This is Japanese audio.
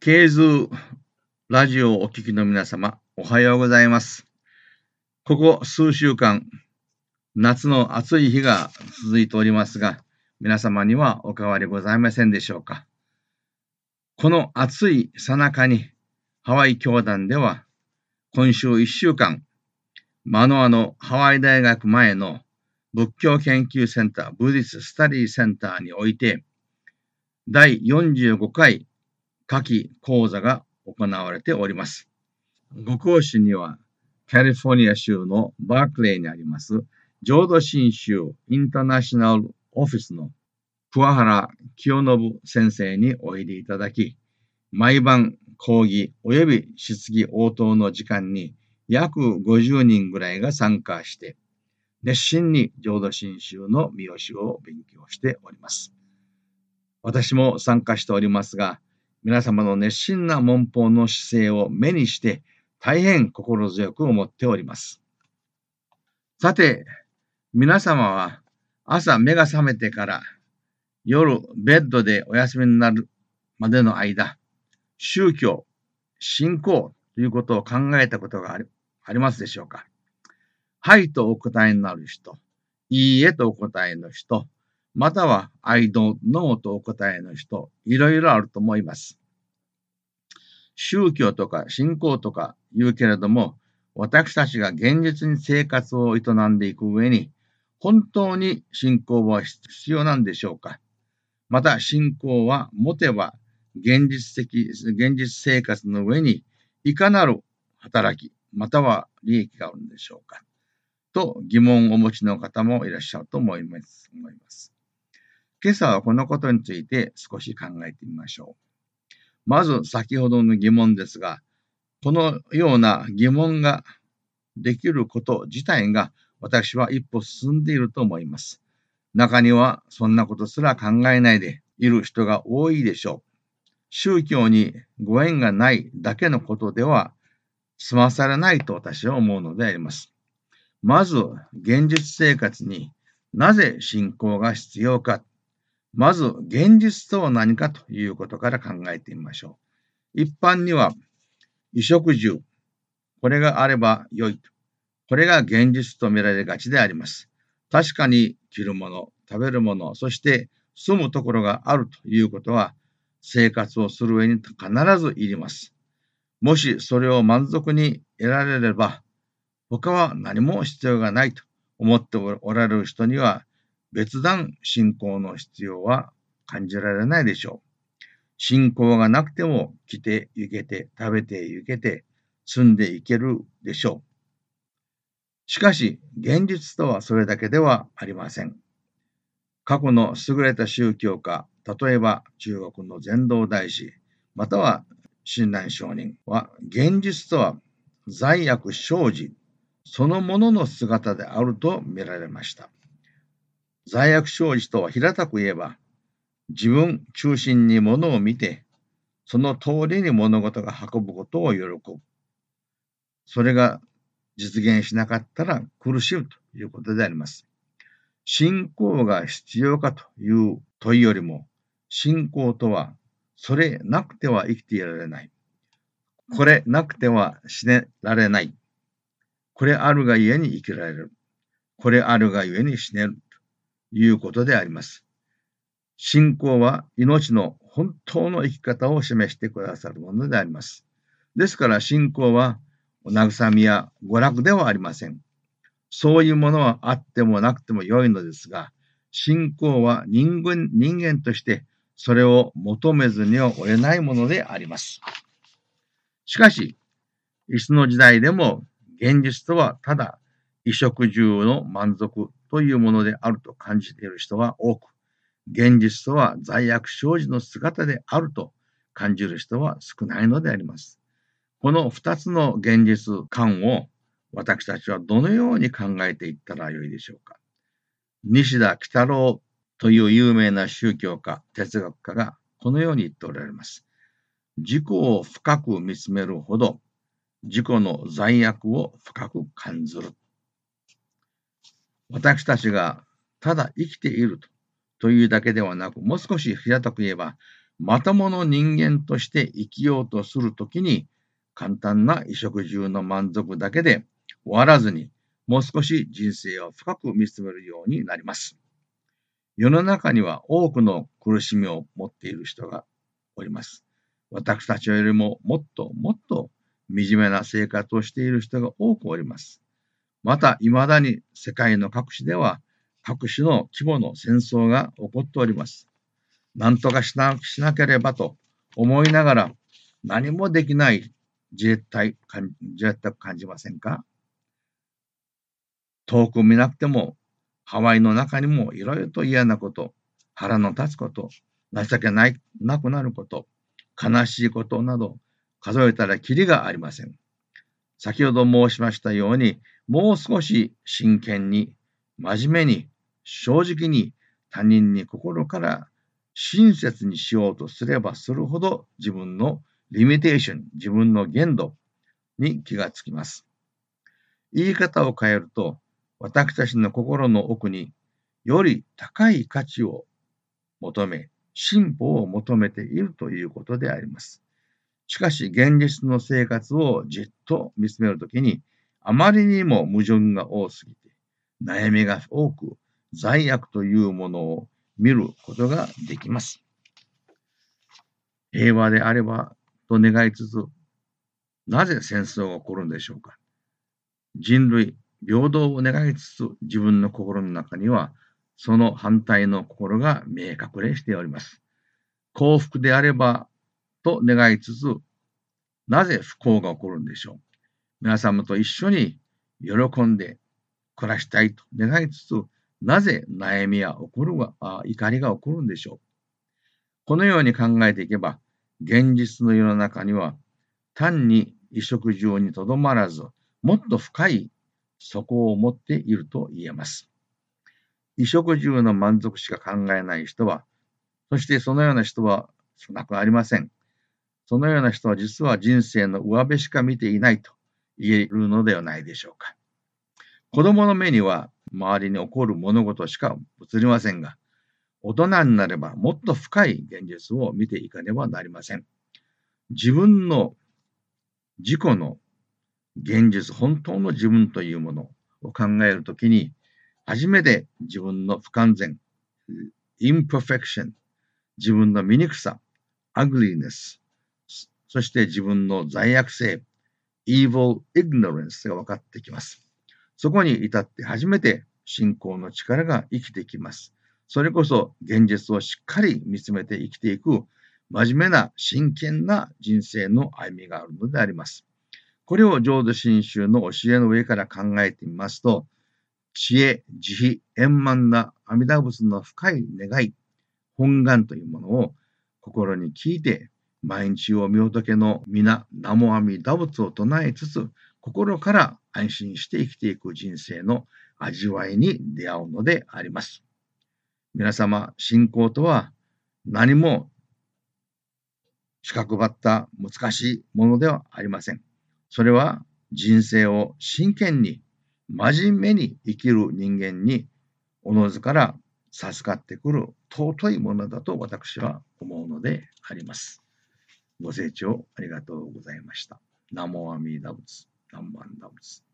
ケーズラジオをお聞きの皆様、おはようございます。ここ数週間、夏の暑い日が続いておりますが、皆様にはお変わりございませんでしょうか。この暑いさなかに、ハワイ教団では、今週一週間、マノアのハワイ大学前の仏教研究センター、ブディススタディセンターにおいて、第45回夏季講座が行われております。ご講師には、カリフォルニア州のバークレーにあります、浄土真宗インターナショナルオフィスの桑原清信先生においでいただき、毎晩講義及び質疑応答の時間に約50人ぐらいが参加して、熱心に浄土真宗の見教えを勉強しております。私も参加しておりますが、皆様の熱心な文法の姿勢を目にして、大変心強く思っております。さて、皆様は朝目が覚めてから夜ベッドでお休みになるまでの間、宗教、信仰ということを考えたことがありありますでしょうか？はいとお答えになる人、いいえとお答えの人、または I don't know とお答えの人、いろいろあると思います。宗教とか信仰とか言うけれども、私たちが現実に生活を営んでいく上に、本当に信仰は必要なんでしょうか？また信仰は持てば現実的、現実生活の上にいかなる働き、または利益があるんでしょうか？と疑問をお持ちの方もいらっしゃると思います。思います今朝はこのことについて少し考えてみましょう。まず先ほどの疑問ですが、このような疑問ができること自体が私は一歩進んでいると思います。中にはそんなことすら考えないでいる人が多いでしょう。宗教にご縁がないだけのことでは済まされないと私は思うのであります。まず、現実生活になぜ信仰が必要か。まず、現実とは何かということから考えてみましょう。一般には、衣食住、これがあれば良いと。これが現実と見られがちであります。確かに着るもの、食べるもの、そして住むところがあるということは、生活をする上に必ずいります。もしそれを満足に得られれば、他は何も必要がないと思っておられる人には、別段信仰の必要は感じられないでしょう。信仰がなくても来て行けて食べて行けて住んでいけるでしょう。しかし、現実とはそれだけではありません。過去の優れた宗教家、例えば中国の禅道大師、または親鸞上人は、現実とは罪悪生じそのものの姿であると見られました。罪悪生じとは平たく言えば、自分中心にものを見て、その通りに物事が運ぶことを喜ぶ。それが実現しなかったら苦しむということであります。信仰が必要かという問いよりも、信仰とはそれなくては生きていられない。これなくては死ねられない。これあるがゆえに生きられる。これあるがゆえに死ねる。いうことであります。信仰は命の本当の生き方を示してくださるものであります。ですから信仰はお慰みや娯楽ではありません。そういうものはあってもなくても良いのですが、信仰は人間人間としてそれを求めずには追えないものであります。しかし、いつの時代でも現実とはただ衣食住の満足というものであると感じている人は多く、現実とは罪悪生じの姿であると感じる人は少ないのであります。この二つの現実感を私たちはどのように考えていったらよいでしょうか。西田喜太郎という有名な宗教家、哲学家がこのように言っておられます。自己を深く見つめるほど、自己の罪悪を深く感じる。私たちがただ生きているとというだけではなく、もう少し平たく言えば、まともの人間として生きようとするときに、簡単な衣食住の満足だけで終わらずに、もう少し人生を深く見つめるようになります。世の中には多くの苦しみを持っている人がおります。私たちよりももっともっと惨めな生活をしている人が多くおります。また、未だに世界の各地では各種の規模の戦争が起こっております。何とかしなしなければと思いながら何もできない自衛隊、自衛隊感じませんか？遠く見なくてもハワイの中にもいろいろと嫌なこと、腹の立つこと、情けないなくなること、悲しいことなど、数えたらきりがありません。先ほど申しましたように、もう少し真剣に、真面目に、正直に他人に心から親切にしようとすればするほど自分のリミテーション、自分の限度に気がつきます。言い方を変えると、私たちの心の奥により高い価値を求め、進歩を求めているということであります。しかし、現実の生活をじっと見つめるときに、あまりにも矛盾が多すぎて、悩みが多く、罪悪というものを見ることができます。平和であればと願いつつ、なぜ戦争が起こるんでしょうか。人類、平等を願いつつ、自分の心の中には、その反対の心が見え隠れしております。幸福であればと願いつつ、なぜ不幸が起こるんでしょう。皆様と一緒に喜んで暮らしたいと願いつつ、なぜ悩みや起こるが怒りが起こるんでしょう。このように考えていけば、現実の世の中には単に衣食住にとどまらず、もっと深い底を持っていると言えます。衣食住の満足しか考えない人は、そしてそのような人は少なくありません。そのような人は実は人生の上辺しか見ていないと言えるのではないでしょうか。子供の目には周りに起こる物事しか映りませんが、大人になればもっと深い現実を見ていかねばなりません。自分の自己の現実、本当の自分というものを考えるときに、初めて自分の不完全、imperfection、自分の醜さ、ugliness、そして自分の罪悪性、evil ignorance が分かってきます。そこに至って初めて信仰の力が生きてきます。それこそ現実をしっかり見つめて生きていく真面目な真剣な人生の歩みがあるのであります。これを浄土真宗の教えの上から考えてみますと、知恵、慈悲、円満な阿弥陀仏の深い願い、本願というものを心に聞いて、毎日を見仏の皆、南無阿弥陀仏を唱えつつ、心から安心して生きていく人生の味わいに出会うのであります。皆様、信仰とは何も資格ばった難しいものではありません。それは人生を真剣に、真面目に生きる人間に、おのずから授かってくる尊いものだと私は思うのであります。ご清聴ありがとうございました。ナモアミダ仏、ナンバンダ仏。